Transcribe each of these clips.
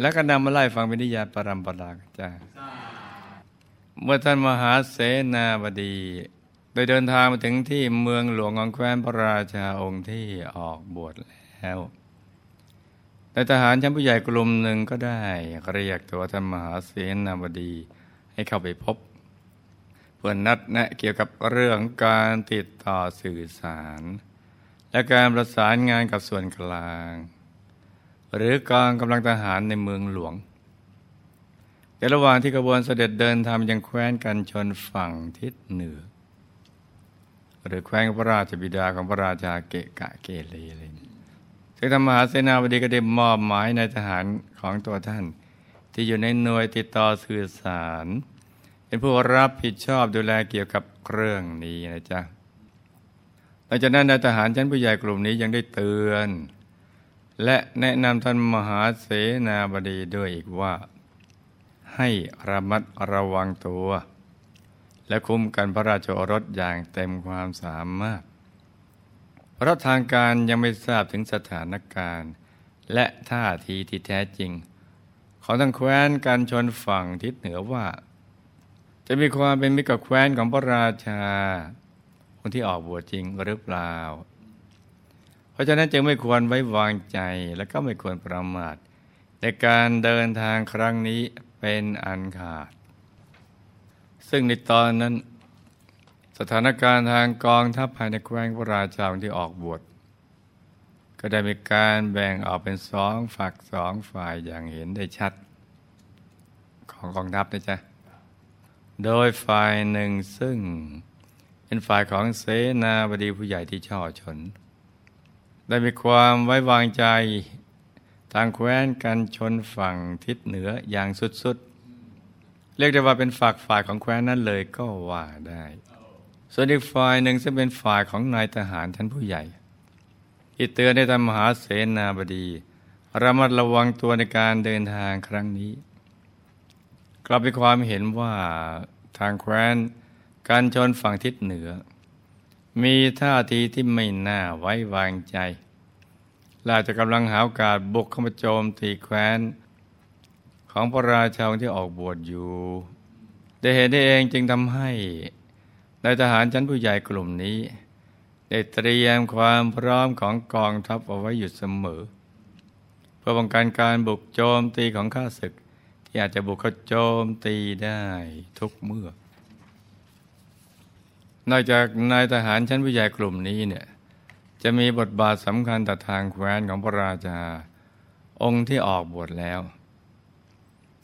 แล้วก็นำมาไล่ฟังเป็นนิยายปรำปราจ้าเมื่อท่านมหาเสนาบดี โดยเดินทางมาถึงที่เมืองหลวงของแคว้นพระราชาองค์ที่ออกบวชแล้วในทหารชั้นผู้ใหญ่กลุ่มหนึ่งก็ได้เรียกตัวท่านมหาเสนาบดีให้เข้าไปพบ เพื่อนนัดแนะเกี่ยวกับเรื่องการติดต่อสื่อสาร และการประสานงานกับส่วนกลาง หรือกองกำลังทหารในเมืองหลวง แต่ระหว่างที่กระบวนเสด็จเดินทางยังแคว้นกันชนฝั่งทิศเหนือ หรือแคว้นพระราชบิดาของพระราชาเกะกะเกเรเลยซึ่งธรรมหาเสนาบดีก็ได้มอบหมายในทหารของตัวท่าน ที่อยู่ในหน่วยติดต่อสื่อสาร เป็นผู้รับผิดชอบดูแลเกี่ยวกับเครื่องนี้นะจ๊ะหลังจากนั้นนายทหารชั้นผู้ใหญ่กลุ่มนี้ยังได้เตือน และแนะนำท่านมหาเสนาบดีด้วยอีกว่า ให้ระมัดระวังตัว และคุ้มกันพระราชโอรสอย่างเต็มความสามารถ เพราะทางการยังไม่ทราบถึงสถานการณ์ และท่าทีที่แท้จริง ของทั้งแคว้นการชนฝั่งทิศเหนือว่า จะมีความเป็นมิตรกับแคว้นของพระราชา คนที่ออกบวชจริงหรือเปล่า เพราะฉะนั้นจึงไม่ควรไว้วางใจและก็ไม่ควรประมาทในการเดินทางครั้งนี้เป็นอันขาด ซึ่งในตอนนั้น สถานการณ์ทางกองทัพภายในแคว้นพระราชาที่ออกบวชก็ได้มีการแบ่งออกเป็นสองฝักสองฝ่ายอย่างเห็นได้ชัด ของกองทัพนะจ๊ะ โดยฝ่ายหนึ่งซึ่งเป็นฝ่ายของเสนาบดีผู้ใหญ่ที่ช่อชน ได้มีความไว้วางใจทางแคว้นกันชนฝั่งทิศเหนืออย่างสุดๆ เรียกได้ว่าเป็นฝักฝ่ายของแคว้นนั้นเลยก็ว่าได้ ส่วนอีกฝ่ายหนึ่งซึ่งเป็นฝ่ายของนายทหารท่านผู้ใหญ่ที่เตือนให้ทำมหาเสนาบดีระมัดระวังตัวในการเดินทางครั้งนี้ กลับมีความเห็นว่าทางแคว้นการชนฝั่งทิศเหนือ มีท่าทีที่ไม่น่าไว้วางใจลาจะกำลังหาโอกาสบุกเข้ามาโจมตีแคว้น ของพระราชาที่ออกบวชอยู่ ได้เห็นได้เองจึงทำให้นายทหารชั้นผู้ใหญ่กลุ่มนี้ ได้เตรียมความพร้อมของกองทัพเอาไว้อยู่เสมอ เพื่อป้องกันการบุกโจมตีของข้าศึก ที่อาจจะบุกเข้าโจมตีได้ทุกเมื่อ นอกจากนายทหารชั้นผู้ใหญ่กลุ่มนี้เนี่ยจะมีบทบาทสำคัญต่อทางแคว้นของพระราชา องค์ที่ออกบวชแล้ว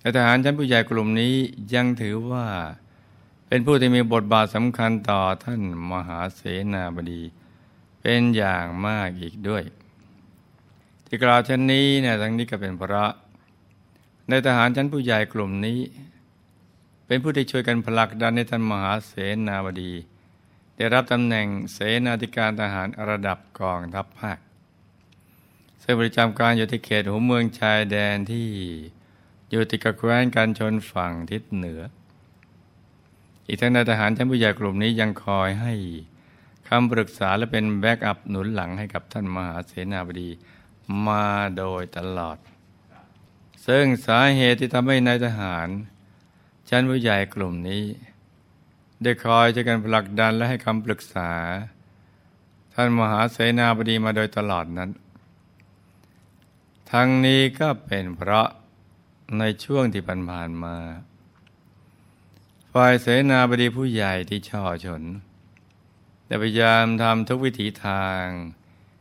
แต่ทหารชั้นผู้ใหญ่กลุ่มนี้ยังถือว่า เป็นผู้ที่มีบทบาทสำคัญต่อท่านมหาเสนาบดี เป็นอย่างมากอีกด้วย ที่กล่าวเช่นนี้เนี่ยทั้งนี้ก็เป็นพระ ในทหารชั้นผู้ใหญ่กลุ่มนี้ เป็นผู้ที่ช่วยกันผลักดันในท่านมหาเสนาบดี ได้รับตำแหน่งเสนาธิการทหารระดับกองทัพภาคซึ่งประจำการอยู่ที่เขตหัวเมืองชายแดนที่อยู่ติดกับแคว้นการชนฝั่งทิศเหนือ อีกทั้งนายทหารชั้นผู้ใหญ่กลุ่มนี้ยังคอยให้คำปรึกษาและเป็น backup หนุนหลังให้กับท่านมหาเสนาบดีมาโดยตลอด ซึ่งสาเหตุที่ทำให้นายทหารชั้นผู้ใหญ่กลุ่มนี้ ได้คอยจะกันผลักดันและให้คำปรึกษา ท่านมหาเสนาบดีมาโดยตลอดนั้น ทั้งนี้ก็เป็นเพราะในช่วงที่ผ่านมา ฝ่ายเสนาบดีผู้ใหญ่ที่ช่อชนได้พยายามทำทุกวิถีทาง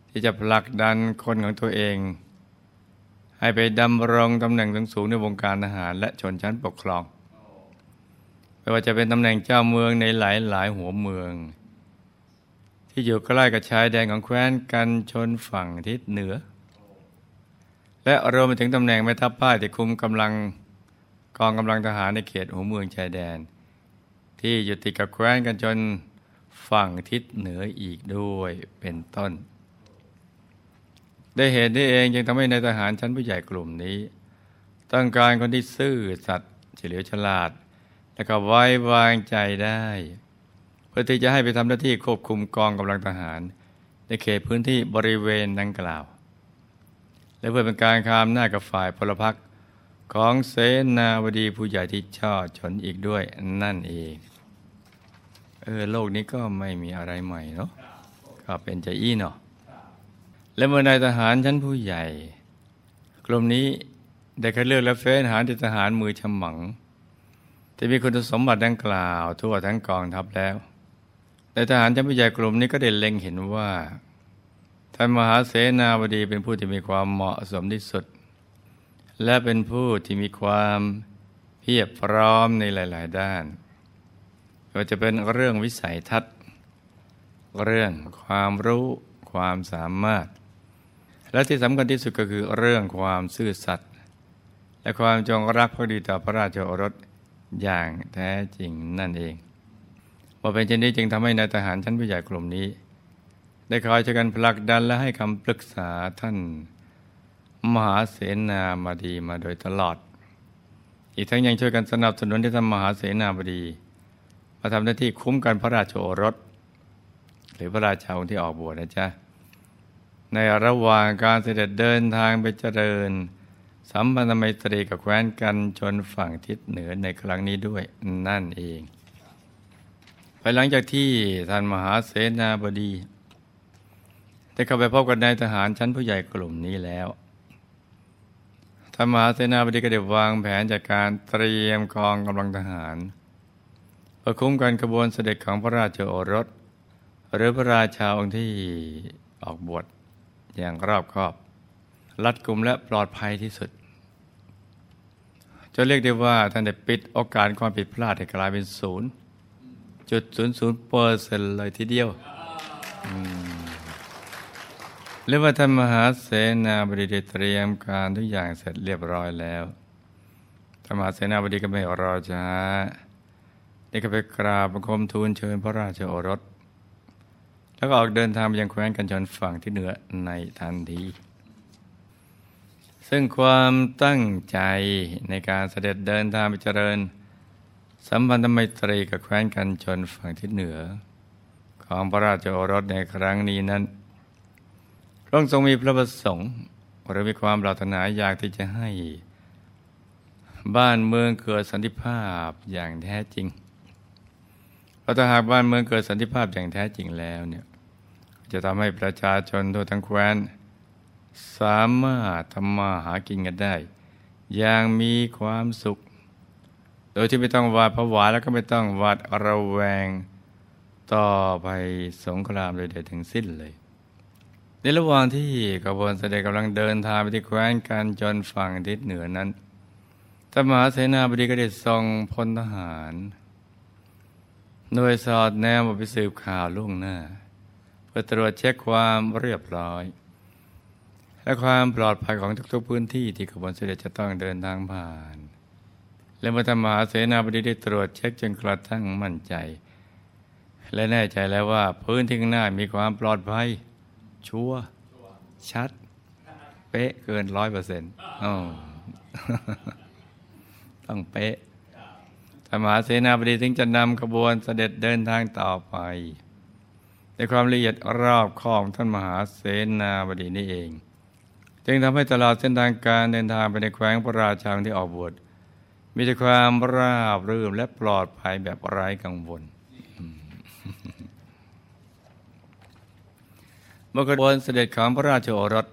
ที่จะผลักดันคนของตัวเอง ให้ไปดำรงตำแหน่งสูงในวงการทหารและชนชั้นปกครอง ไม่ว่าจะเป็นตำแหน่งเจ้าเมืองในหลายหลายหัวเมือง ที่อยู่ใกล้กับชายแดนของแคว้นกันชนฝั่งทิศเหนือ และรวมไปถึงตำแหน่งแม่ทัพภาคที่คุมกำลังกองกำลังทหารในเขตหัวเมืองชายแดน ที่อยู่ติดกับแคว้นกันจนฝั่งทิศเหนืออีกด้วยเป็นต้น ได้เหตุนี้เองจึงทำให้ในทหารชั้นผู้ใหญ่กลุ่มนี้ ต้องการคนที่ซื่อสัตย์เฉลียวฉลาด และก็ไว้วางใจได้ เพื่อที่จะให้ไปทำหน้าที่ควบคุมกองกำลังทหาร ในเขตพื้นที่บริเวณดังกล่าว และเพื่อเป็นการคามหน้ากับฝ่ายพลพรรคของเสนาวดีผู้ใหญ่ที่ชอชนอีกด้วยนั่นเองเออโลกนี้ก็ไม่มีอะไรใหม่เนาะก็เป็นใจอี้เนาะและเมื่อนายทหารชั้นผู้ใหญ่ กลุ่มนี้ได้คัดเลือกและเฟ้นหาททหารมือฉมัง ที่มีคุณสมบัติดังกล่าว ทั่วทั้งกองทัพแล้ว ในทหารชั้นผู้ใหญ่กลุ่มนี้ก็ได้เล็งเห็นว่าท่านมหาเสนาบดีเป็นผู้ที่มีความเหมาะสมที่สุด และเป็นผู้ที่มีความเพียบพร้อมในหลาย ๆ ด้านว่าจะเป็นเรื่องวิสัยทัศน์ เรื่องความรู้ความสามารถ และที่สำคัญที่สุดก็คือเรื่องความซื่อสัตย์และความจงรักภักดีต่อพระราชโอรส อย่างแท้จริงนั่นเองว่าเป็นเช่นนี้จึงทำให้นายทหารชั้นผู้ใหญ่กลุ่มนี้ ได้คอยช่วยกันผลักดันและให้คำปรึกษาท่าน มหาเสนาบดีมาโดยตลอด อีกทั้งยังช่วยกันสนับสนุนที่ท่านมหาเสนาบดี มาทำหน้าที่คุ้มกันพระราชโอรส หรือพระราชาองค์ที่ออกบวชนะจ๊ะในระหว่างการเสด็จเดินทางไปเจริญ สัมพันธไมตรีกับแคว้นกันจนฝั่งทิศเหนือในครั้งนี้ด้วยนั่นเอง ภายหลังจากที่ท่านมหาเสนาบดีได้เข้าไปพบกับนายทหารชั้นผู้ใหญ่กลุ่มนี้แล้วท่านมหาเสนาบดีก็ได้วางแผนจากการเตรียมกองกำลังทหารประคุ้มกันขบวนเสด็จของพระราชโอรส หรือพระราชาองค์ที่ออกบวชอย่างรอบคอบ รัดกุมและปลอดภัยที่สุด จะเรียกได้ว่าท่านได้ปิดโอกาสความผิดพลาดให้กลายเป็นศูนย์จุดศูนย์ศูนย์เปอร์เซ็นต์เลยทีเดียวเรียกว่าท่านมหาเสนาบดีได้เตรียมการทุกอย่างเสร็จเรียบร้อยแล้วธรรมหาเสนาบดีก็ไม่รอช้าได้ก็ไปกราบบังคมทูลเชิญพระราชโอรส แล้วก็ออกเดินทางไปยังแคว้นกันชนฝั่งที่เหนือในทันที ซึ่งความตั้งใจในการเสด็จเดินทางไปเจริญ สัมพันธไมตรีกับแคว้นกันชนฝั่งที่เหนือ ของพระราชโอรสในครั้งนี้นั้นพระองค์ทรงมีพระประสงค์หรือมีความปรารถนาอยากที่จะให้ บ้านเมืองเกิดสันติภาพอย่างแท้จริงเพราะถ้าหากบ้านเมืองเกิดสันติภาพอย่างแท้จริงแล้วเนี่ยจะทำให้ประชาชนทั่วทั้งแคว้น สามารถทำมาหากินกันได้ อย่างมีความสุข โดยที่ไม่ต้องหวาดผวาแล้วก็ไม่ต้องหวาดระแวง ต่อไปสงครามใดๆทั้งสิ้นเลย ในระหว่างที่กบวนเสด็จกำลังเดินทางไปที่แคว้นกันจนฝั่งทิศเหนือนั้นธรรมหาเสนาบดีก็ได้ทรงพลทหาร หน่วยสอดแนมไปสืบข่าวล่วงหน้า เพื่อตรวจเช็คความเรียบร้อย และความปลอดภัยของทุกๆพื้นที่ที่ขบวนเสด็จจะต้องเดินทางผ่าน และเมื่อธรรมหาเสนาบดีได้ตรวจเช็คจนกระทั่งมั่นใจ และแน่ใจแล้วว่าพื้นที่ข้างหน้ามีความปลอดภัย ชัวชัด เป๊ะเกินร้อยเปอร์เซ็นต์ต้องเป๊ะธรรมหาเสนาบดีถึงจะนำขบวนเสด็จเดินทางต่อไปในความละเอียดรอบคอบท่านมหาเสนาบดีนี่เอง จึงทำให้ตลอดเส้นทางการเดินทางไปในแคว้นพระราชาที่ออกบวชมีแต่ความราบรื่นและปลอดภัยแบบไร้กังวลเมื่อขบวนเสด็จของพระราชโอรส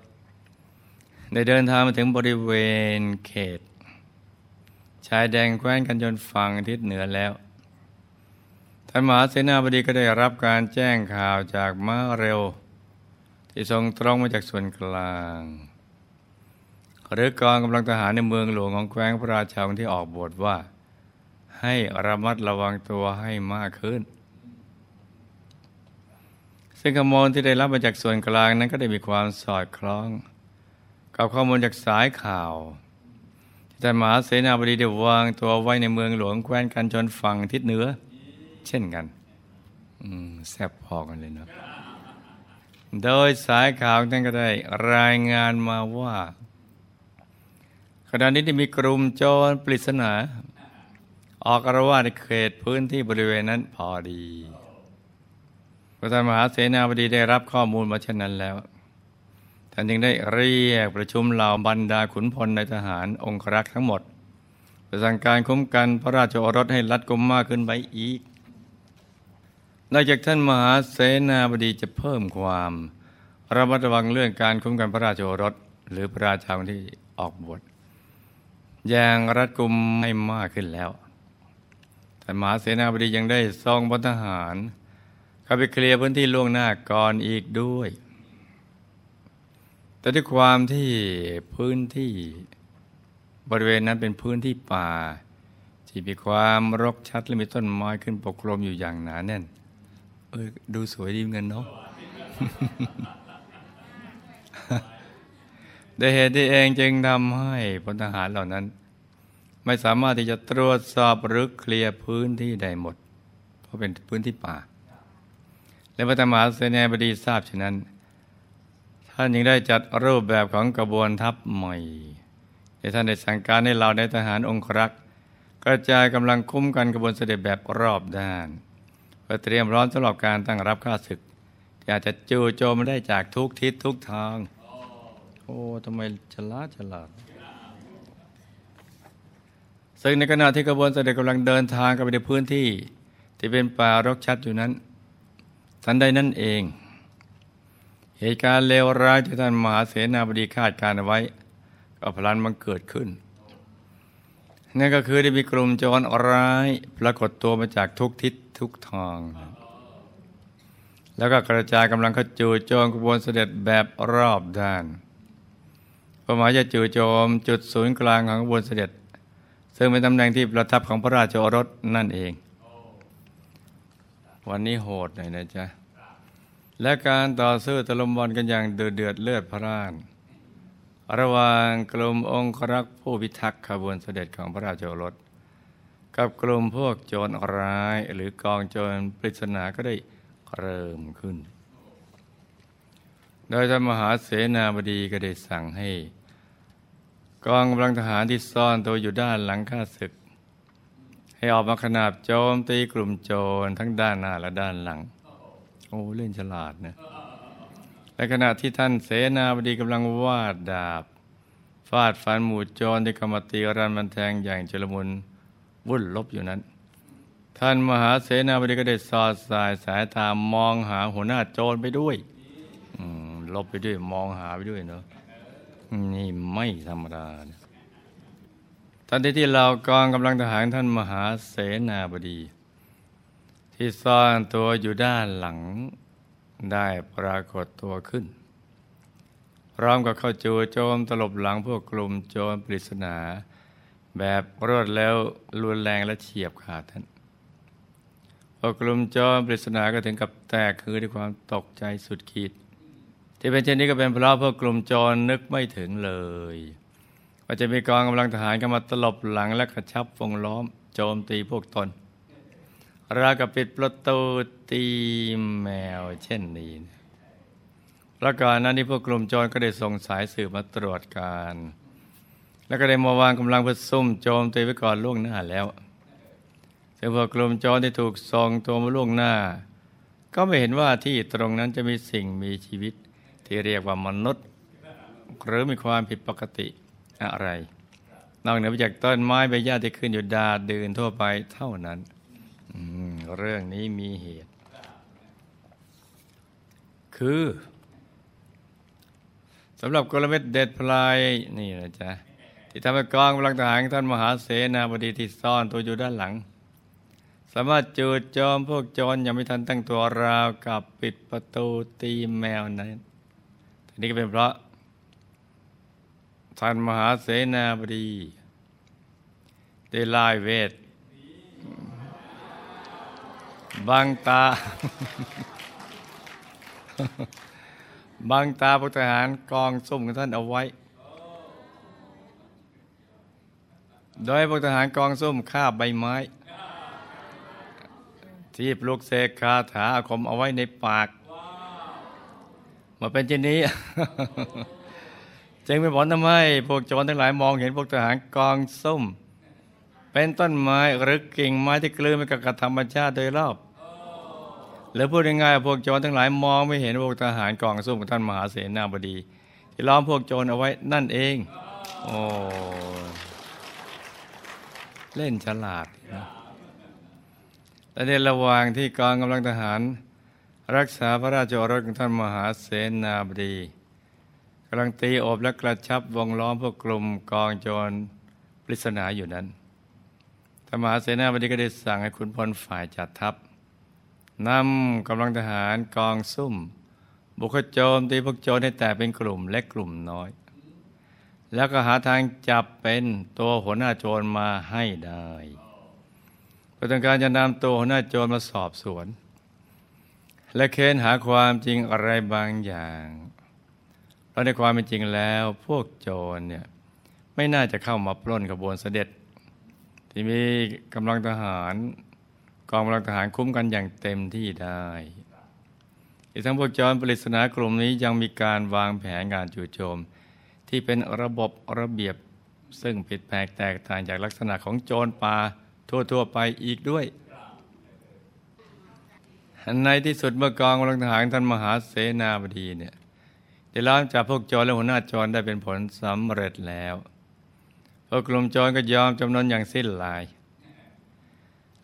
ได้เดินทางมาถึงบริเวณเขต ชายแดงแคว้นกันจนฝั่งทิศเหนือแล้วท่านมหาเสนาบดีก็ได้รับการแจ้งข่าวจากม้าเร็ว ที่ทรงตรงมาจากส่วนกลาง หรือกองกำลังทหารในเมืองหลวงของแคว้นพระราชาที่ออกบทว่า ให้ระมัดระวังตัวให้มากขึ้น ซึ่งข้อมูลที่ได้รับมาจากส่วนกลางนั้นก็ได้มีความสอดคล้อง กับข้อมูลจากสายข่าวแต่มหาเสนาบดีได้วางตัวไว้ในเมืองหลวงแคว้นกันชนฝั่งทิศเหนือ เช่นกันแซ่บพอกันเลยเนาะโดยสายข่าวท่านก็ได้รายงานมาว่า ขณะนี้ได้มีกลุ่มโจรปริศนา ออกอารวาสในเขตพื้นที่บริเวณนั้นพอดีพระท่านมหาเสนาบดีได้รับข้อมูลมาเช่นนั้นแล้ว ท่านจึงได้เรียกประชุมเหล่าบรรดาขุนพลในทหารองครักษ์ทั้งหมดประสั่งการคุ้มกันพระราชโอรสให้รัดกุมมากขึ้นไปอีกนอกจากท่านมหาเสนาบดีจะเพิ่มความระมัดระวังเรื่องการคุ้มกันพระราชโอรส หรือพระราชาที่ออกบวช อย่างรัดกุมให้มากขึ้นแล้วท่มหาเสนาบดียังได้ทรงบนทหาร เข้าไปเคลียร์พื้นที่ล่วงหน้าก่อนอีกด้วย แต่ด้วยความที่พื้นที่บริเวณนั้นเป็นพื้นที่ป่า ที่มีความรกชัดและมีต้นไม้ขึ้นปกคลุมอยู่อย่างหนาแน่น เออดูสวยดีเหมือนกันเนาะ ได้เหตุที่เองจึงทำให้พลทหารเหล่านั้น ไม่สามารถที่จะตรวจสอบหรือเคลียร์พื้นที่ใดหมด เพราะเป็นพื้นที่ป่า และพระธรรมหาเสนาบดีทราบฉะนั้น ท่านยังได้จัดรูปแบบของกระบวนทัพใหม่ในท่านได้สั่งการให้เราในทหารองครักษ์กระจายกำลังคุ้มกันกระบวนเสด็จแบบรอบด้านเพื่อเตรียมร้อนสำหรับการตั้งรับข้าศึก ที่อาจจะจู่โจมได้จากทุกทิศทุกทาง อ้ทำไมฉลาดฉลาด ซึ่งในขณะที่กระบวนเสด็จกำลังเดินทางกันไปในพื้นที่ ที่เป็นป่ารกชัดอยู่นั้น ทันใดนั่นเอง เหตุการณ์เลวร้ายที่ท่านมหาเสนาบดีคาดการเอาไว้ ก็พลันมันเกิดขึ้นนั่นก็คือได้มีกลุ่มโจรร้าย ปรากฏตัวมาจากทุกทิศทุกทาง แล้วก็กระจายกำลังขจูโจมกระบวนเสด็จแบบรอบด้าน ป้าหมายจะจู่โจมจุดศูนย์กลางของกระบวนเสด็จ ซึ่งเป็นตำแหน่งที่ประทับของพระราชโอรสนั่นเอง วันนี้โหดหน่อยนะจ๊ะ และการต่อสู้ตะลุมบอลกันอย่างเดือดเดือดเลือดพร่าน ระหว่างกลุ่มองครักษ์ผู้พิทักษ์ขบวนเสด็จของพระราชโอรส กับกลุ่มพวกโจรร้ายหรือกองโจรปริศนาก็ได้เริ่มขึ้น โดยท่านมหาเสนาบดีก็ได้สั่งให้ กองกำลังทหารที่ซ่อนตัวอยู่ด้านหลังข้าศึก ให้ออกมาขนาบโจมตีกลุ่มโจรทั้งด้านหน้าและด้านหลัง โอ้เล่นฉลาดนะและขณะที่ท่านเสนาบดีกำลังวาดดาบ ฟาดฟันหมู่โจรที่กำมาตีรันมันแทงอย่างจลมุนวุ่นลบอยู่นั้น ท่านมหาเสนาบดีก็ได้สอดสายสายตามองหาหัวหน้าโจรไปด้วยลบไปด้วยมองหาไปด้วยเนาะ นี่ไม่ธรรมดาทันทีที่เรากองกำลังทหารท่านมหาเสนาบดี ที่ซ่อนตัวอยู่ด้านหลังได้ปรากฏตัวขึ้น พร้อมกับเข้าจู่โจมตลบหลังพวกกลุ่มโจรปริศนา แบบรวดแล้วรุนแรงและเฉียบขาดท่านพวกกลุ่มโจรปริศนาก็ถึงกับแตกคือด้วยความตกใจสุดขีด ที่เป็นเช่นนี้ก็เป็นเพราะพวกกลุ่มโจรนึกไม่ถึงเลยว่าจะมีกองกำลังทหารเข้ามาตลบหลังและกระชับวงล้อม โจมตีพวกตนรากับปิดประตูตีแมวเช่นนี้แล้วก่อนนั้นที่พวกกลุ่มโจรก็ได้ส่งสายสืบมาตรวจการ แล้วก็ได้มาวางกำลังเพื่อซุ่มโจมตีไว้ก่อนล่วงหน้าแล้วซึ่งพวกกลุ่มโจรที่ถูกส่งตัวมาล่วงหน้า ก็ไม่เห็นว่าที่ตรงนั้นจะมีสิ่งมีชีวิต ที่เรียกว่ามนุษย์ หรือมีความผิดปกติอะไร นอกเหนือจากต้นไม้ใบหญ้าที่ขึ้นอยู่ดาดดืนทั่วไปเท่านั้นเรื่องนี้มีเหตุ คือสำหรับกลเม็ดเด็ดพลายนี่นะจ๊ะที่ทำให้กองกำลังทหารท่านมหาเสนาบดีที่ซ่อนตัวอยู่ด้านหลัง สามารถจูดจอมพวกโจรยังไม่ทันตั้งตัวราวกับปิดประตูตีแมวนั้น นี้ก็เป็นเพราะท่านมหาเสนาบดีได้ลายเวทบังตาบังตาพลทหารกองซุ่มของท่านเอาไว้ โดยพวกทหารกองส้มฆ่าใบไม้ ที่ปลุกเสกคาถาอาคมเอาไว้ในปาก มาเป็นเช่นนี้จึงเป็นผลทำให้พวกโจรทั้งหลายมองเห็นพวกทหารกองส้ม เป็นต้นไม้หรือกิ่งไม้ที่กลืนไปกับธรรมชาติโดยรอบหรือพูดง่ายๆพวกโจรทั้งหลายมองไม่เห็นพวกทหารกองส้มของท่านมหาเสนาบดี ที่ล้อมพวกโจรเอาไว้นั่นเองโอ้เล่นฉลาดนะและในระหว่างที่กองกำลังทหาร รักษาพระราชโอรสของท่านมหาเสนาบดีกำลังตีอบและกระชับวงล้อมพวกกลุ่มกองโจรปริศนาอยู่นั้นธรรมหาเสนาบดีก็ได้สั่งให้ขุนพลฝ่ายจัดทัพนำกำลังทหารกองซุ่ม บุกโจมตีพวกโจรให้แตกเป็นกลุ่มและกลุ่มน้อย แล้วก็หาทางจับเป็นตัวหัวหน้าโจรมาให้ได้เพื่อต้องการจะนำตัวหัวหน้าโจรมาสอบสวน และเค้นหาความจริงอะไรบางอย่าง เพราะในความเป็นจริงแล้วพวกโจรเนี่ยไม่น่าจะเข้ามาปล้นกระบวนเสด็จ ที่มีกำลังทหาร กองกำลังทหารคุ้มกันอย่างเต็มที่ได้อีกทั้งพวกโจรปริศนากลุ่มนี้ยังมีการวางแผนงานจู่โจม ที่เป็นระบบระเบียบซึ่งผิดแปลกแตกต่างจากลักษณะของโจรป่าทั่วๆไปอีกด้วย ในที่สุดเมื่อกองกำลังทหารท่านมหาเสนาบดีเนี่ยได้ล้อมจับพวกโจรและหัวหน้าโจรได้เป็นผลสำเร็จแล้วพวกกลุ่มโจรก็ยอมจำนนอย่างสิ้นลาย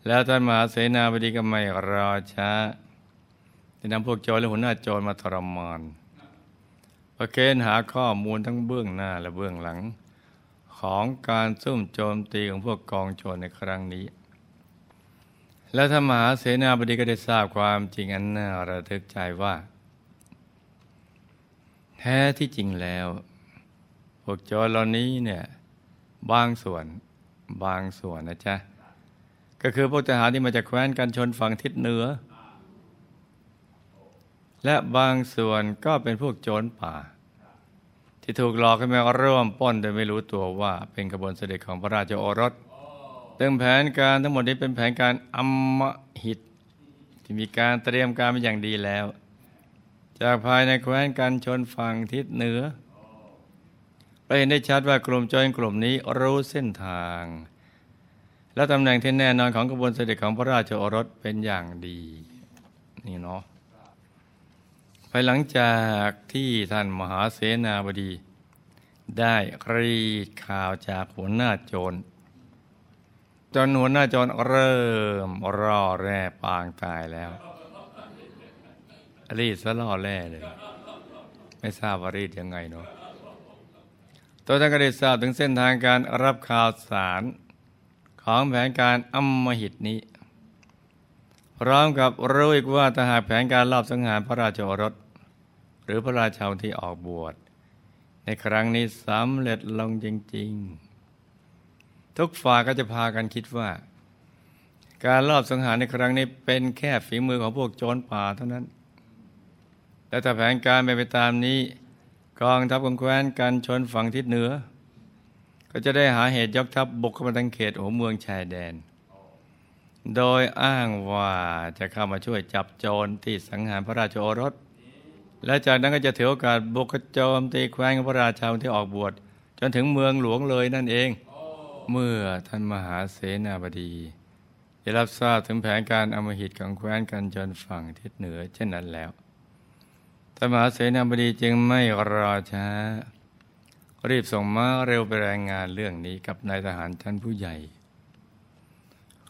แล้วท่านมหาเสนาบดีก็ไม่รอช้าที่นำพวกโจรและหัวหน้าโจรมาทรมานประเคนหาข้อมูลทั้งเบื้องหน้าและเบื้องหลัง ของการซุ่มโจมตีของพวกกองโจรในครั้งนี้ แล้วท่านมหาเสนาบดีก็ได้ทราบความจริงอันน่าระทึกใจว่า แท้ที่จริงแล้ว พวกโจรเหล่านี้เนี่ยบางส่วนบางส่วนนะจ๊ะ ก็คือพวกทหารที่มาจากแคว้นกันชนฝั่งทิศเหนือ และบางส่วนก็เป็นพวกโจรป่า ที่ถูกหลอกให้มาร่วมป้นโดยไม่รู้ตัวว่าเป็นขบวนเสด็จของพระราชโอรส ตึงแผนการทั้งหมดนี้เป็นแผนการอมหิต ที่มีการเตรียมการมาอย่างดีแล้ว จากภายในแคว้นกันชนฝั่งทิศเหนือเราเห็นได้ชัดว่ากลุ่มโจรกลุ่มนี้รู้เส้นทาง และตำแหน่งที่แน่นอนของกระบวนเสด็จของพระราชโอรสเป็นอย่างดี นี่เนาะภายหลังจากที่ท่านมหาเสนาบดี ได้รีดข่าวจากหัวหน้าโจร จนหัวหน้าจรเริ่มรอแร่ปางตายแล้ว รีดซะล่อแร่เลย ไม่ทราบว่ารีดยังไงเนาะตัวท่านก็ได้ทราบถึงเส้นทางการรับข่าวสารของแผนการอัมมหิตนี้ พร้อมกับรู้อีกว่าถ้าหากแผนการลอบสังหารพระราชโอรส หรือพระราชาที่ออกบวช ในครั้งนี้สำเร็จลงจริง ๆ ทุกฝ่ายก็จะพากันคิดว่า การลอบสังหารในครั้งนี้เป็นแค่ฝีมือของพวกโจรป่าเท่านั้น แต่ถ้าแผนการไปไปตามนี้กองทัพของแคว้นกันชนฝั่งทิศเหนือ ก็จะได้หาเหตุยกทัพบุกเข้ามาทางเขตหัวเมืองชายแดน โดยอ้างว่าจะเข้ามาช่วยจับโจรที่สังหารพระราชโอรส และจากนั้นก็จะถือโอกาสบุกโจมตีแคว้นของพระราชาที่ออกบวชจนถึงเมืองหลวงเลยนั่นเอง เมื่อท่านมหาเสนาบดี ได้รับทราบถึงแผนการอมหิตของแคว้นกันชนฝั่งทิศเหนือเช่นนั้นแล้วธรรมหาเสนาบดีจึงไม่รอช้า รีบส่งม้าเร็วไปรายงานเรื่องนี้กับนายทหารท่านผู้ใหญ่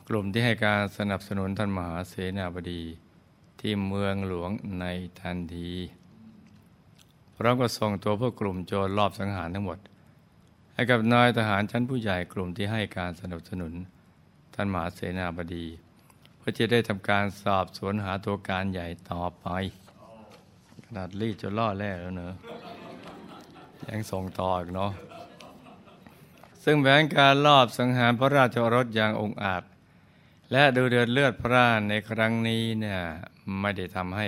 กลุ่มที่ให้การสนับสนุนท่านมหาเสนาบดีที่เมืองหลวงในทันทีพร้อมกับส่งตัวพวกกลุ่มโจรรอบสังหารทั้งหมด ให้กับนายทหารชั้นผู้ใหญ่กลุ่มที่ให้การสนับสนุน ท่านมหาเสนาบดี เพื่อจะได้ทำการสอบสวนหาตัวการใหญ่ต่อไป ขนาดรีดจนล่อแร่แล้วเนอะยังส่งต่ออีกเนาะซึ่งแผนการลอบสังหารพระราชโอรสอย่างองอาจ และดูเดือดเลือดพระราชในครั้งนี้เนี่ยไม่ได้ทำให้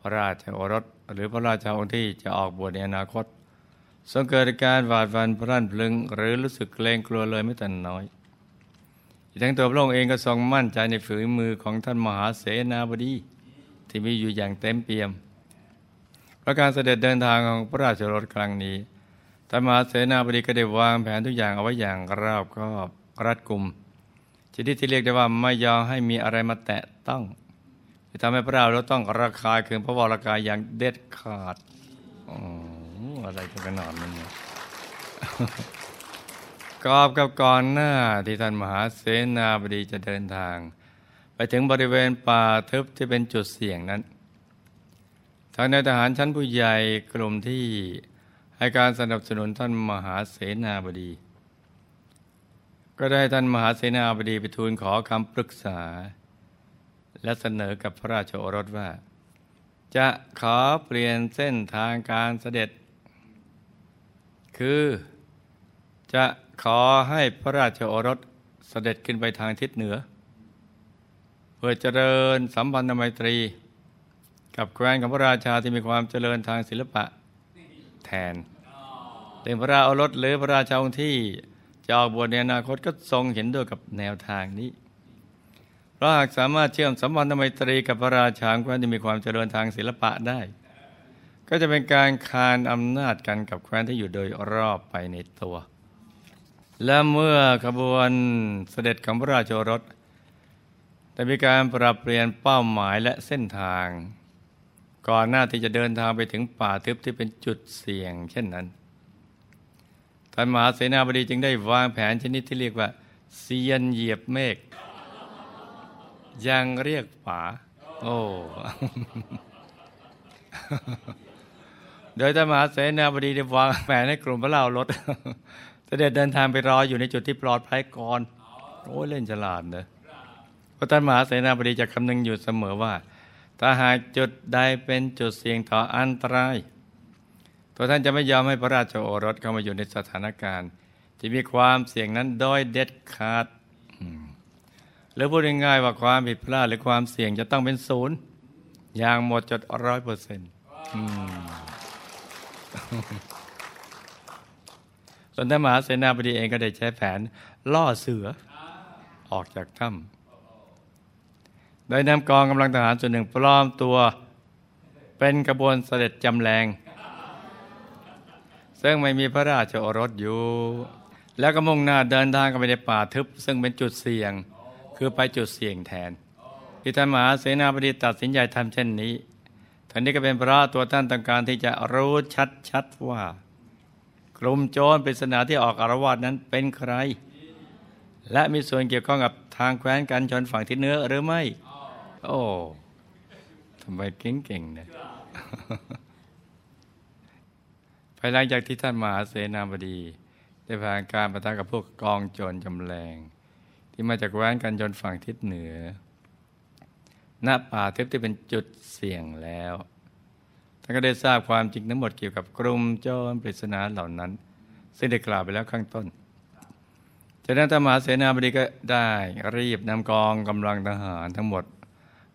พระราชโอรส หรือพระราชาองค์ที่จะออกบวชในอนาคต ทรงเกิดการหวาดวันพรั่นพลึง หรือรู้สึกเกรงกลัวเลยไม่แต่น้อยอีกทั้งตัวพระองค์เองก็ทรงมั่นใจในฝีมือของท่านมหาเสนาบดี ที่มีอยู่อย่างเต็มเปี่ยมประการเสด็จเดินทางของพระราชรถครั้งนี้ท่านมหาเสนาบดีก็ได้วางแผนทุกอย่างเอาไว้อย่างรอบคอบรัดกุมชนิดที่เรียกได้ว่าไม่ยอมให้มีอะไรมาแตะต้องที่ทำให้พระราชรถต้องระคายเคืองพระวรากายอย่างเด็ดขาดอ๋อ อะไรกันขนาดนั้นเนี่ยกอบกับก่อนหน้าที่ท่านมหาเสนาบดีจะเดินทาง ไปถึงบริเวณป่าทึบที่เป็นจุดเสี่ยงนั้นทางในทหารชั้นผู้ใหญ่กลุ่มที่ให้การสนับสนุนท่านมหาเสนาบดี ก็ได้ท่านมหาเสนาบดีไปทูลขอคำปรึกษา และเสนอกับพระราชโอรสว่า จะขอเปลี่ยนเส้นทางการเสด็จ คือ จะขอให้พระราชโอรสเสด็จขึ้นไปทางทิศเหนือ เพื่อเจริญสัมพันธไมตรี กับแคว้นของพระราชาที่มีความเจริญทางศิลปะแทนเป็นพระราโอรสหรือพระราชาองค์ที่จะออกบวชในอนาคตก็ทรงเห็นด้วยกับแนวทางนี้ เพราะหากสามารถเชื่อมสัมพันธไมตรีกับพระราชาแคว้นที่มีความเจริญทางศิลปะได้ ก็จะเป็นการคานอำนาจกันกับแคว้นที่อยู่โดยรอบไปในตัว และเมื่อขบวนเสด็จของพระราชโอรสได้มีการปรับเปลี่ยนเป้าหมายและเส้นทาง ก่อนหน้าที่จะเดินทางไปถึงป่าทึบที่เป็นจุดเสี่ยง เช่นนั้นท่านมหาเสนาบดีจึงได้วางแผนชนิดที่เรียกว่าเซียนเหยียบเมฆยังเรียกป่าโอ้ โดยท่านมหาเสนาบดีได้วางแผนให้กลุ่มพระเล่ารถเสด็จเดินทางไปรออยู่ในจุดที่ปลอดภัยก่อนโอ้ยเล่นฉลาดเนอะเพราะท่านมหาเสนาบดีจะคำนึงอยู่เสมอว่า ถ้าหากจุดใดเป็นจุดเสี่ยงต่ออันตราย ตัวท่านจะไม่ยอมให้พระราชโอรสเข้ามาอยู่ในสถานการณ์ ที่มีความเสี่ยงนั้นโดยเด็ดขาดหรือพูดง่ายๆว่าความผิดพลาดหรือความเสี่ยงจะต้องเป็นศูนย์อย่างหมดจดร้อยเปอร์เซ็นต์ ส่วนท่านมหาเสนาบดีเองก็ได้ใช้แผนล่อเสือออกจากถ้ำโดยนำกองกำลังทหารส่วนหนึ่งปลอมตัวเป็นกระบวนเสด็จจำแรง ซึ่งไม่มีพระราชโอรสอยู่ แล้วก็มุ่งหน้าเดินทางกันไปในป่าทึบ ซึ่งเป็นจุดเสี่ยงคือไปจุดเสี่ยงแทนที่ท่านมหาเสนาบดีตัดสินใจทำเช่นนี้ ท่านนี้ก็เป็นพระตัวท่านต้องการที่จะรู้ชัดๆว่า กลุ่มโจรปริศนาที่ออกอารวาสนั้นเป็นใคร และมีส่วนเกี่ยวข้องกับทางแคว้นกันชนฝั่งทิศเหนือหรือไม่ โอ้ทำไมเก่งๆเนี่ยภายหลังจากที่ท่านมหาเสนาบดีได้ผ่านการประทะกับพวกกองโจรจำแรง ที่มาจากแคว้นกันชนฝั่งทิศเหนือ ณป่าทึบที่เป็นจุดเสี่ยงแล้วท่านก็ได้ทราบความจริงทั้งหมดเกี่ยวกับกลุ่มโจรปริศนาเหล่านั้น ซึ่งได้กล่าวไปแล้วข้างต้นจากนั้นท่ามาเสนาบดีก็ได้รีบนำกองกำลังทหารทั้งหมด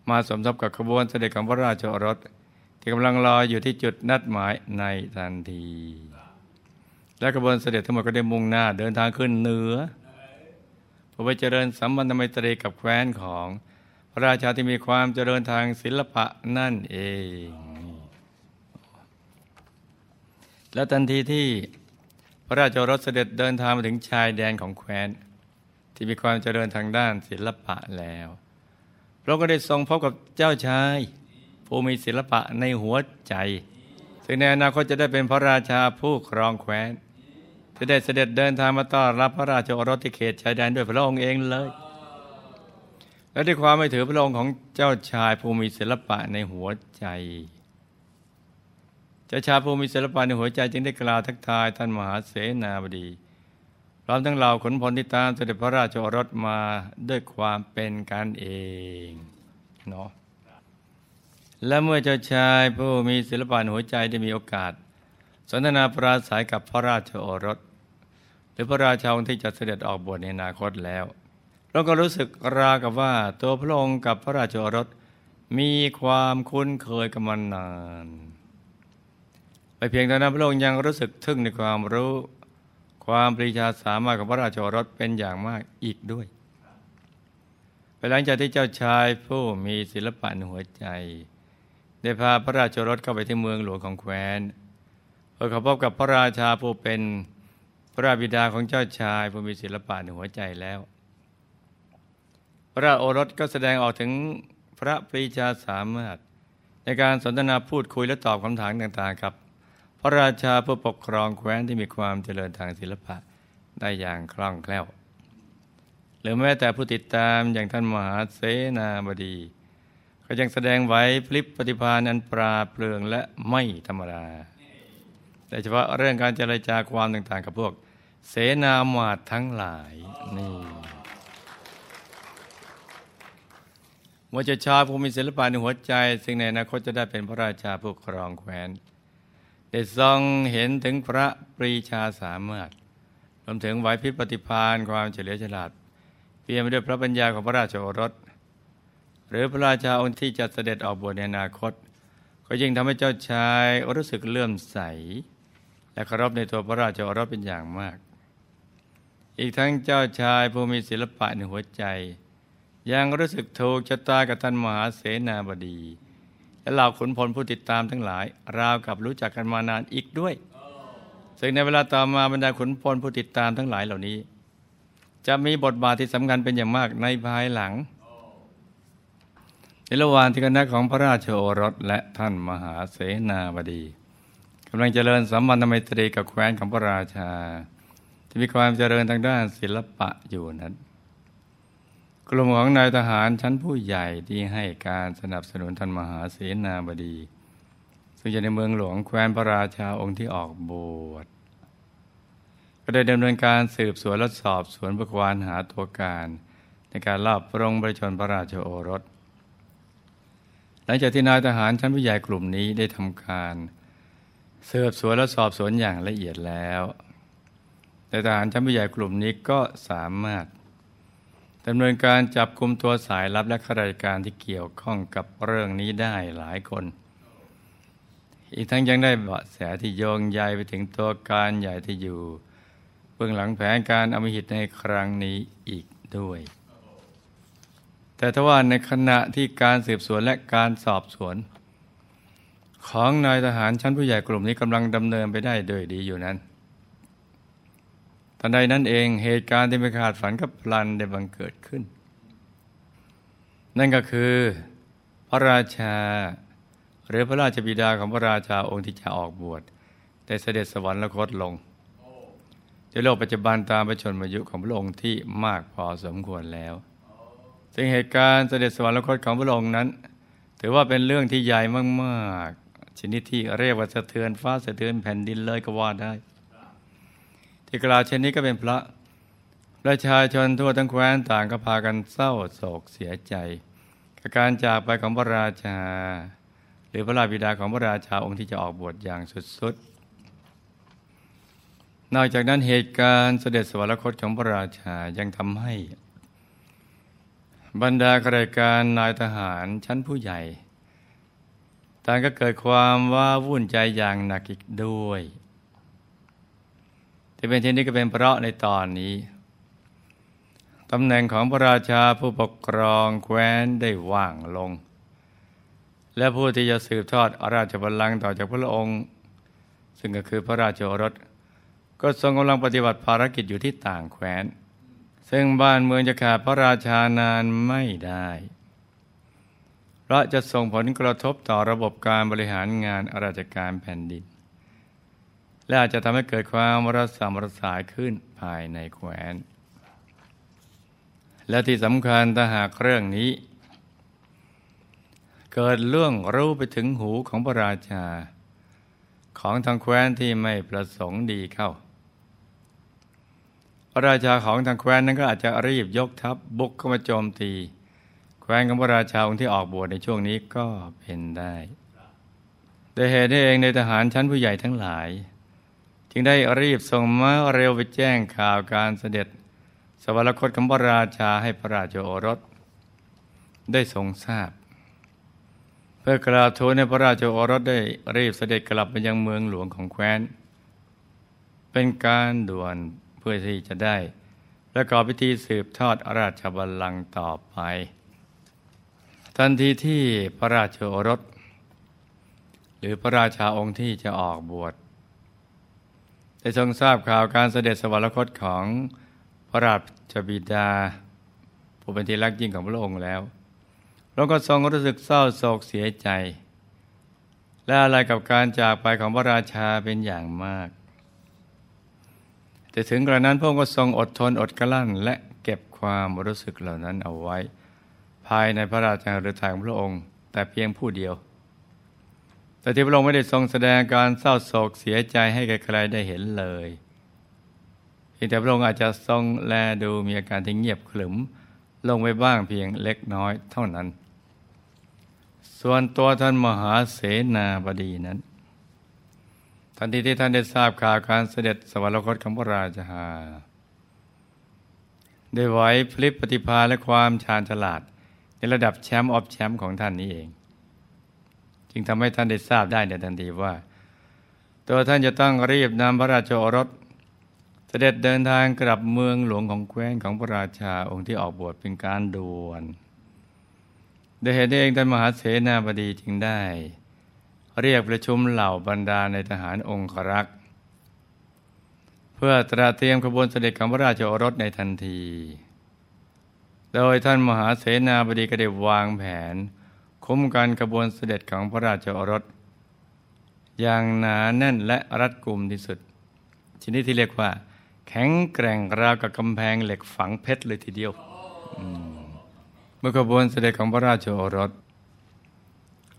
มาสมทบกับขบวนเสด็จของพระราชโอรส ที่กำลังรออยู่ที่จุดนัดหมายในทันที และขบวนเสด็จทั้งหมดก็ได้มุ่งหน้าเดินทางขึ้นเหนือเพื่อไปเจริญสัมพันธไมตรีกับแคว้นของ ระราชาที่มีความเจริญทางศิลปะนั่นเอง และทันทีที่พระราชโอรสเสด็จเดินทางมาถึงชายแดนของแคว้น ที่มีความเจริญทางด้านศิลปะแล้วพระก็ได้ทรงพบกับเจ้าชาย ผู้มีศิลปะในหัวใจ ซึ่งในอนาคตจะได้เป็นพระราชาผู้ครองแคว้นที่ได้เสด็จเดินทางมาต้อนรับพระราชโอรสที่เขตชายแดนด้วยพระองค์เองเลย และด้วยความไม่ถือพระองค์ของเจ้าชายผู้มีศิลปะในหัวใจ เจ้าชายผู้มีศิลปะในหัวใจจึงได้กล่าวทักทายท่านมหาเสนาบดีพร้อมทั้งเหล่าขนพลที่ตามเสด็จพระราชโอรสมาด้วยความเป็นกันเองเนาะและเมื่อเจ้าชายผู้มีศิลปะหัวใจได้มีโอกาส สนทนาปราศัยกับพระราชโอรส หรือพระราชาองค์ที่จะเสด็จออกบวชในอนาคตแล้ว เราก็รู้สึกราวกับว่าตัวพระองค์กับพระราชโอรสมีความคุ้นเคยกันมานาน ไปเพียงเท่านั้นพระองค์ยังรู้สึกทึ่งในความรู้ ความปรีชาสามารถของพระราชโอรสเป็นอย่างมากอีกด้วยไปหลังจากที่เจ้าชายผู้มีศิลปะในหัวใจ ได้พาพระราชโอรสเข้าไปที่เมืองหลวงของแคว้นเพื่อเขาพบกับพระราชาผู้เป็นพระบิดาของเจ้าชายผู้มีศิลปะในหัวใจแล้ว ระโอรสก็แสดงออกถึงพระปรีชาสามารถ ในการสนทนาพูดคุยและตอบคำถามต่างๆครับ พระราชาผู้ปกครองแคว้นที่มีความเจริญทางศิลปะได้อย่างคล่องแคล่ว หรือแม้แต่ผู้ติดตามอย่างท่านมหาเสนาบดี ก็ยังแสดงไหวพลิบปฏิภาณอันปราเปลืองและไม่ธรรมดาโดยเฉพาะเรื่องการเจรจาความต่างๆ กับพวก เสนามาตทั้งหลายนี่ ว่าจะชาผู้มีศิลปะในหัวใจ ซึ่งในอนาคตจะได้เป็นพระราชาผู้ครองแคว้นได้ทรงเห็นถึงพระปรีชาสามารถรวมถึงไหวพริบปฏิภาณความเฉลียวฉลาด เปี่ยมไปด้วยพระปัญญาของพระราชโอรส หรือพระราชาองค์ที่จะเสด็จออกบวชในอนาคต ก็ยิ่งทำให้เจ้าชายรู้สึกเลื่อมใส และเคารพในตัวพระราชโอรสเป็นอย่างมาก อีกทั้งเจ้าชายผู้มีศิลปะในหัวใจ ยังรู้สึกถูกชะตากับท่านมหาเสนาบดี และเหล่าขุนพลผู้ติดตามทั้งหลาย ราวกับรู้จักกันมานานอีกด้วย ซึ่งในเวลาต่อมาบรรดาขุนพลผู้ติดตามทั้งหลายเหล่านี้ จะมีบทบาทที่สำคัญเป็นอย่างมากในภายหลัง ในระหว่างที่คณะของพระราชโอรสและท่านมหาเสนาบดีกำลังเจริญสัมพันธไมตรีกับแคว้นของพระราชา ที่มีความเจริญทางด้านศิลปะอยู่นั้น กลุ่มของนายทหารชั้นผู้ใหญ่ที่ให้การสนับสนุนท่านมหาเสนาบดี ซึ่งอยู่ในเมืองหลวงแคว้นพระราชาองค์ที่ออกบวชก็ได้ดำเนินการสืบสวนและสอบสวนประควานหาตัวการ ในการลอบปรงประชนพระราชโอรส หลังจากที่นายทหารชั้นผู้ใหญ่กลุ่มนี้ได้ทำการสืบสวนและสอบสวนอย่างละเอียดแล้วแต่ทหารชั้นผู้ใหญ่กลุ่มนี้ก็สามารถ ดำเนินการจับกลุ่มตัวสายลับและข้าราชการที่เกี่ยวข้องกับเรื่องนี้ได้หลายคน อีกทั้งยังได้เบาะแสที่โยงใยไปถึงตัวการใหญ่ที่อยู่เบื้องหลังแผนการอมิหิตในครั้งนี้อีกด้วย แต่ทว่าในขณะที่การสืบสวนและการสอบสวน ของนายทหารชั้นผู้ใหญ่กลุ่มนี้กำลังดำเนินไปได้โดยดีอยู่นั้น ทันใดนั้นเองเหตุการณ์ที่ไม่คาดฝันกับพลันได้บังเกิดขึ้น นั่นก็คือพระราชา หรือพระราชบิดาของพระราชาองค์ที่จะออกบวชได้เสด็จสวรรคตลงในโลกปัจจุบันตามประชนมายุของพระองค์ที่มากพอสมควรแล้ว ซึ่งเหตุการณ์เสด็จสวรรคตของพระองค์นั้น ถือว่าเป็นเรื่องที่ใหญ่มากๆชนิดที่เรียกว่าสะเทือนฟ้าสะเทือนแผ่นดินเลยก็ว่าได้ ที่กล่าวเช่นนี้ก็เป็นพระประชาชนทั่วทั้งแคว้นต่างก็พากันเศร้าโศกเสียใจกับการจากไปของพระราชา หรือพระราบิดาของพระราชาองค์ที่จะออกบวชอย่างสุดๆ นอกจากนั้นเหตุการณ์เสด็จสวรรคตของพระราชายังทำให้ บรรดาข้าราชการนายทหารชั้นผู้ใหญ่ต่างก็เกิดความว่าวุ่นใจอย่างหนักอีกด้วย ที่เป็นเช่นนี้ก็เป็นเพราะในตอนนี้ตำแหน่งของพระราชาผู้ปกครองแคว้นได้ว่างลง และผู้ที่จะสืบทอดอาราชบัลลังก์ต่อจากพระองค์ ซึ่งก็คือพระราชโอรส ก็ทรงกำลังปฏิบัติภารกิจอยู่ที่ต่างแคว้น ซึ่งบ้านเมืองจะขาดพระราชานานไม่ได้เพราะจะส่งผลกระทบต่อระบบการบริหารงานอาราชการแผ่นดิน และอาจจะทำให้เกิดความระสามระสายขึ้นภายในแคว้นและที่สำคัญถ้าหากเรื่องนี้ เกิดเรื่องรู้ไปถึงหูของพระราชา ของทางแคว้นที่ไม่ประสงค์ดีเข้า พระราชาของทางแคว้นนั้นก็อาจจะรีบยกทัพบุกเข้ามาโจมตี แคว้นของพระราชาองค์ที่ออกบวชในช่วงนี้ก็เป็นได้แต่เหตุนี้เองในทหารชั้นผู้ใหญ่ทั้งหลาย จึงได้รีบส่งม้าเร็วไปแจ้งข่าวการเสด็จ สวรรคตของพระราชาให้พระราชโอรส ได้ทรงทราบ เพื่อกราบทูลให้พระราชโอรสได้รีบเสด็จกลับไปยังเมืองหลวงของแคว้น เป็นการด่วนเพื่อที่จะได้ประกอบพิธีสืบทอดราชบัลลังก์ต่อไป ทันทีที่พระราชโอรส หรือพระราชาองค์ที่จะออกบวช ได้ทรงทราบข่าวการเสด็จสวรรคตของพระราชบิดา ผู้เป็นที่รักยิ่งของพระองค์แล้วเราก็ทรงรู้สึกเศร้าโศกเสียใจ และอะไรกับการจากไปของพระราชาเป็นอย่างมาก แต่ถึงกระนั้นพระองค์ก็ทรงอดทนอดกลั้น และเก็บความรู้สึกเหล่านั้นเอาไว้ ภายในพระราชาหรือทางพระองค์ แต่เพียงผู้เดียว แต่ที่พระองค์ไม่ได้ทรงแสดงการเศร้าโศกเสียใจให้ใครๆได้เห็นเลยเพียงแต่พระองค์อาจจะทรงแลดูมีอาการที่เงียบขรึม ลงไปบ้างเพียงเล็กน้อยเท่านั้น ส่วนตัวท่านมหาเสนาบดีนั้นทันทีที่ท่านได้ทราบข่าวการเสด็จสวรรคตของพระราชาได้ไหวพลิบปฏิภาและความชาญฉลาด ในระดับแชมป์ออฟแชมป์ของท่านนี้เอง จึงทำให้ท่านได้ทราบได้ในทันทีว่า ตัวท่านจะต้องรีบนำพระราชโอรส เสด็จเดินทางกลับเมืองหลวงของแคว้นของพระราชาองค์ที่ออกบวชเป็นการด่วนโดยเหตุนี้เองท่านมหาเสนาบดีจึงได้ เรียกประชุมเหล่าบรรดาในทหารองครักษ์เพื่อตราเตรียมขบวนเสด็จของพระราชโอรสในทันที โดยท่านมหาเสนาบดีก็ได้วางแผน คุ้มกันขบวนเสด็จของพระราชโอรส อย่างหนาแน่นและรัดกุมที่สุด ชนิดที่เรียกว่า แข็งแกร่งราวกับกำแพงเหล็กฝังเพชรเลยทีเดียวเมื่อขบวนเสด็จของพระราชโอรส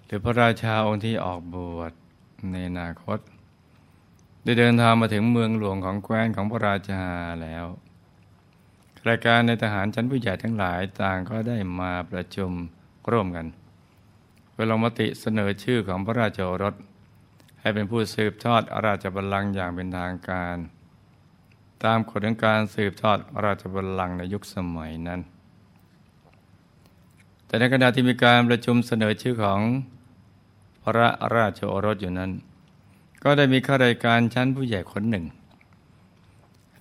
หรือพระราชาองค์ที่ออกบวชในอนาคต ได้เดินทางมาถึงเมืองหลวงของแคว้นของพระราชาแล้วรายการในทหารชั้นผู้ใหญ่ทั้งหลายต่างก็ได้มาประชุมร่วมกัน พื่อลงมติเสนอชื่อของพระราชโอรส ให้เป็นผู้สืบทอดอาราชบัลลังก์อย่างเป็นทางการ ตามกฎของการสืบทอดอาราชบัลลังก์ในยุคสมัยนั้น แต่ในขณะที่มีการประชุมเสนอชื่อของพระราชโอรสอยู่นั้น ก็ได้มีข้าราชการชั้นผู้ใหญ่คนหนึ่ง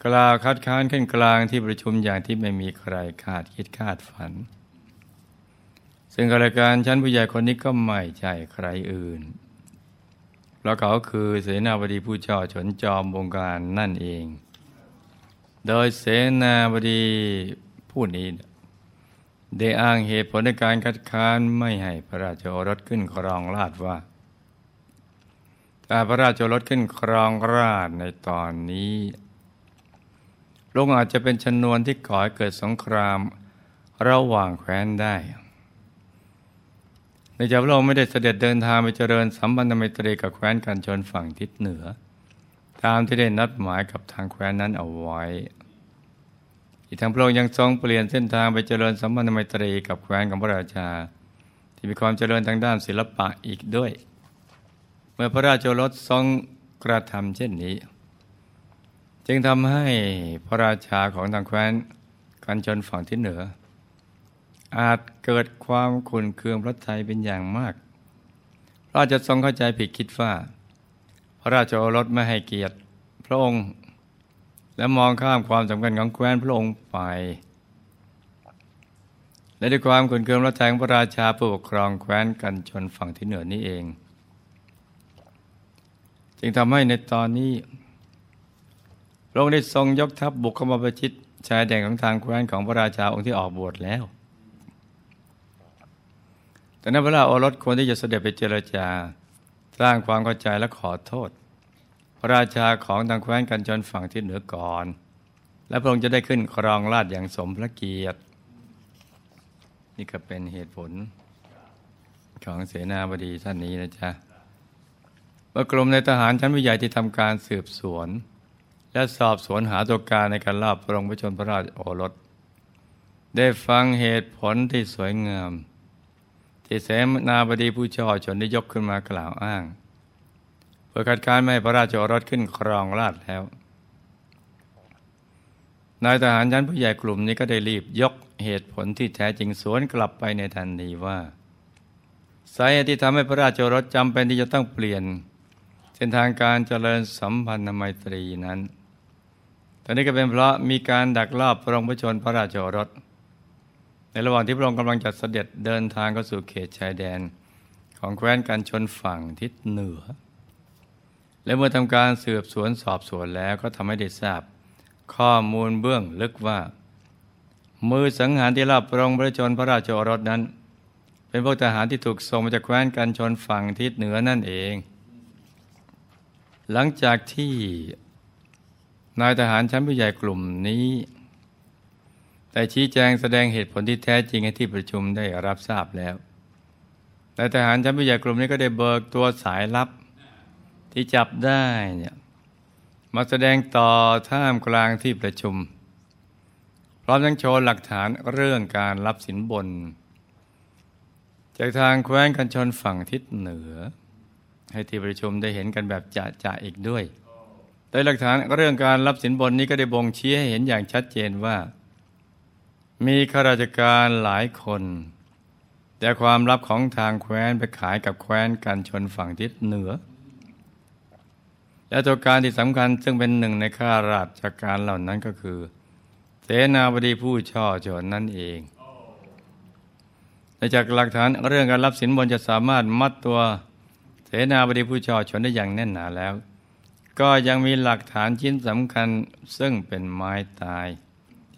กล่าวคัดค้านขึ้นกลางที่ประชุมอย่างที่ไม่มีใครคาดคิดคาดฝัน ซึ่งข้าราชการชั้นผู้ใหญ่คนนี้ก็ไม่ใช่ใครอื่น เพราะเขาคือเสนาบดีผู้เจ้าชนจอมวงการนั่นเอง โดยเสนาบดีผู้นี้ได้อ้างเหตุผลในการคัดค้านไม่ให้พระราชโอรสขึ้นครองราชว่าถ้าพระราชโอรสขึ้นครองราชในตอนนี้ลงอาจจะเป็นชนวนที่ก่อให้เกิดสงครามระหว่างแคว้นได้ ในจากพระองค์ไม่ได้เสด็จเดินทางไปเจริญสัมพันธไมตรีกับแคว้นกันชนฝั่งทิศเหนือ ตามที่ได้นัดหมายกับทางแคว้นนั้นเอาไว้ อีกทั้งพระองค์ยังทรงเปลี่ยนเส้นทางไปเจริญสัมพันธไมตรีกับแคว้นของพระราชา ที่มีความเจริญทางด้านศิลปะอีกด้วย เมื่อพระราชโอรสทรงกระทำเช่นนี้ จึงทำให้พระราชาของทางแคว้นกันชนฝั่งที่เหนือ อาจเกิดความขุนเคืองพระทัยเป็นอย่างมาก พราะจะทรงเข้าใจผิดคิดว่า พระราชโอรสไม่ให้เกียรติพระองค์ และมองข้ามความสำคัญของแคว้นพระองค์ไป และด้วยความขุนเคืองรัะแทงพระราชาผู้ปกครองแคว้นกันชนฝั่งที่เหนือนี้เอง จึงทำให้ในตอนนี้ พระองค์ได้ทรงยกทัพบุกเข้ามาประชิดชายแดนของทางแคว้นของพระราชาองค์ที่ออกบวชแล้ว แต่นั้นพระราโอรสควรที่จะเสด็จไปเจรจา สร้างความเข้าใจและขอโทษ พระราชาของทางแคว้นกันจนฝั่งที่เหนือก่อน และพระองค์จะได้ขึ้นครองราชอย่างสมพระเกียรติ นี่ก็เป็นเหตุผลของเสนาบดีท่านนี้นะจ๊ะเมื่อกรมในทหารชั้นวิใหญ่ที่ทำการสืบสวน และสอบสวนหาตัวการในการลาบพระองค์พระชนพระราชโอรส ได้ฟังเหตุผลที่สวยงาม ที่เสนาบดีผู้ช่อชนได้ยกขึ้นมากล่าวอ้าง เพื่อคัดค้านไม่ให้พระราชโอรสขึ้นครองราชแล้ว นายทหารชั้นผู้ใหญ่กลุ่มนี้ก็ได้รีบยกเหตุผลที่แท้จริงสวนกลับไปในทันทีว่าสาเหตุที่ทำให้พระราชโอรสจำเป็นที่จะต้องเปลี่ยน เส้นทางการเจริญสัมพันธไมตรีนั้นตอนนี้ก็เป็นเพราะมีการดักลอบพระองค์พระชนพระราชโอรส ระหว่างที่พระองค์กำลังจัดเสด็จเดินทางเข้าสู่เขตชายแดน ของแคว้นกันชนฝั่งทิศเหนือ และเมื่อทำการสืบสวนสอบสวนแล้วก็ทำให้ได้ทราบ ข้อมูลเบื้องลึกว่า มือสังหารที่รับพรองพระชนพระราชโอรสนั้น เป็นพวกทหารที่ถูกส่งมาจากแคว้นกันชนฝั่งทิศเหนือนั่นเอง หลังจากที่นายทหารชั้นผู้ใหญ่กลุ่มนี้ แต่ชี้แจงแสดงเหตุผลที่แท้จริงให้ที่ประชุมได้รับทราบแล้วนายทหารชั้นผู้ใหญ่กลุ่มนี้ก็ได้เบิกตัวสายลับที่จับได้เนี่ยมาแสดงต่อท่ามกลางที่ประชุม พร้อมทั้งโชว์หลักฐานเรื่องการรับสินบน จากทางแคว้นกันชนฝั่งทิศเหนือ ให้ที่ประชุมได้เห็นกันแบบจะๆอีกด้วย โดยหลักฐานเรื่องการรับสินบนนี้ก็ได้บ่งชี้ให้เห็นอย่างชัดเจนว่า มีข้าราชการหลายคน แต่ความลับของทางแคว้นไปขายกับแคว้นกันชนฝั่งทิศเหนือ และตัวการที่สำคัญซึ่งเป็นหนึ่งในข้าราชการเหล่านั้นก็คือ เสนาบดีผู้ช่อชนนั่นเองและจากหลักฐานเรื่องการรับสินบนจะสามารถมัดตัวเสนาบดีผู้ช่อชนได้อย่างแน่นหนาแล้ว ก็ยังมีหลักฐานชิ้นสำคัญซึ่งเป็นไม้ตาย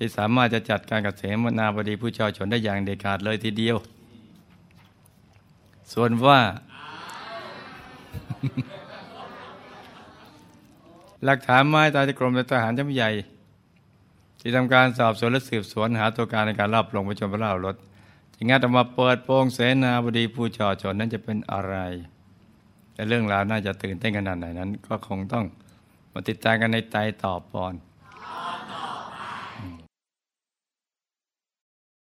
ที่สามารถจะจัดการกับเสนาบดีผู้ช่อชนได้อย่างเด็ดขาดเลยทีเดียว ส่วนว่า หลักฐานไม้ตายที่กรมทหารชั้นผู้ใหญ่ ที่ทำการสอบสวนและสืบสวนหาตัวการในการรับลงประชนพระราชรถจึงงัดออกมาเปิดโปงเสนาบดีผู้ช่อชนนั้นจะเป็นอะไร แต่เรื่องราวน่าจะตื่นเต้นขนาดไหนนั้น ก็คงต้องมาติดตามกันในไตต่อปอน